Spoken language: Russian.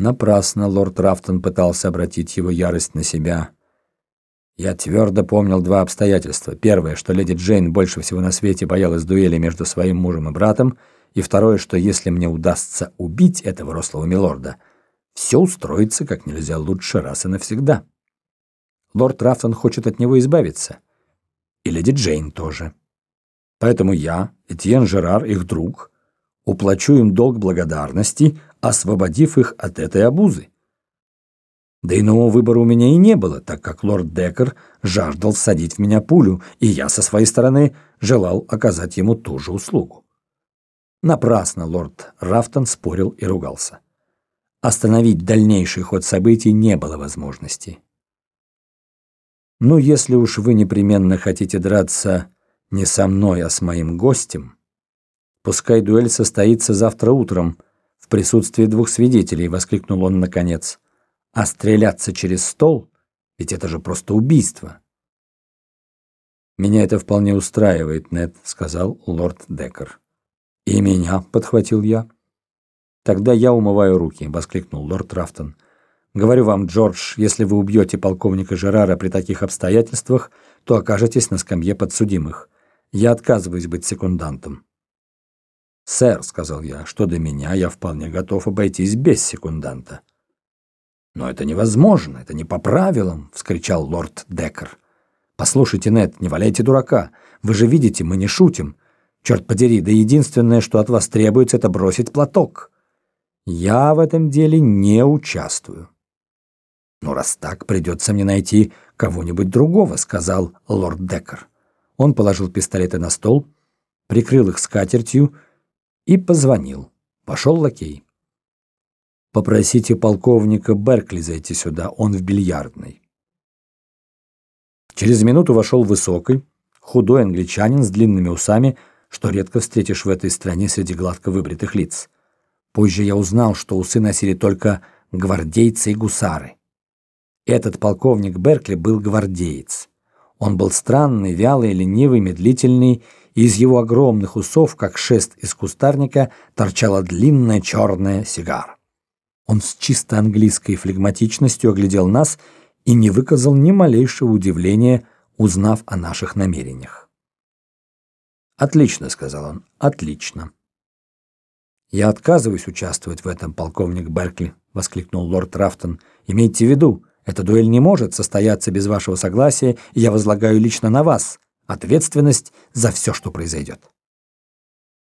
Напрасно лорд Рафтон пытался обратить его ярость на себя. Я твердо помнил два обстоятельства. Первое, что леди Джейн больше всего на свете боялась дуэли между своим мужем и братом, и второе, что если мне удастся убить этого рослого милорда, все устроится как нельзя лучше раз и навсегда. Лорд Рафтон хочет от него избавиться. И леди Джейн тоже. Поэтому я, Этьен Жерар, их друг, уплачу им долг благодарности, освободив их от этой обузы. Да иного выбора у меня и не было, так как лорд Деккер жаждал всадить в меня пулю, и я со своей стороны желал оказать ему ту же услугу. Напрасно лорд Рафтон спорил и ругался. Остановить дальнейший ход событий не было возможности. «Ну, если уж вы непременно хотите драться не со мной, а с моим гостем, пускай дуэль состоится завтра утром присутствии двух свидетелей», — воскликнул он наконец. «А стреляться через стол? Ведь это же просто убийство». «Меня это вполне устраивает, Нед», — сказал лорд Деккер. «И меня», — подхватил я. «Тогда я умываю руки», — воскликнул лорд Рафтон. «Говорю вам, Джордж, если вы убьете полковника Жерара при таких обстоятельствах, то окажетесь на скамье подсудимых. Я отказываюсь быть секундантом». «Сэр», — сказал я, — «что до меня, я вполне готов обойтись без секунданта». «Но это невозможно, это не по правилам», — вскричал лорд Деккер. «Послушайте, Нед, не валяйте дурака. Вы же видите, мы не шутим. Черт подери, да единственное, что от вас требуется, это бросить платок. Я в этом деле не участвую. Ну, раз так, придется мне найти кого-нибудь другого, сказал лорд Деккер. Он положил пистолеты на стол, прикрыл их скатертью и позвонил. Пошел лакей. Попросите полковника Беркли зайти сюда, он в бильярдной. Через минуту вошел высокий, худой англичанин с длинными усами, что редко встретишь в этой стране среди гладко выбритых лиц. Позже я узнал, что усы носили только гвардейцы и гусары. Этот полковник Беркли был гвардеец. Он был странный, вялый, ленивый, медлительный, и из его огромных усов, как шест из кустарника, торчала длинная черная сигара. Он с чисто английской флегматичностью оглядел нас и не выказал ни малейшего удивления, узнав о наших намерениях. «Отлично», — сказал он, — «отлично». «Я отказываюсь участвовать в этом, полковник Беркли», — воскликнул лорд Рафтон. «Имейте в виду, эта дуэль не может состояться без вашего согласия, и я возлагаю лично на вас ответственность за все, что произойдет».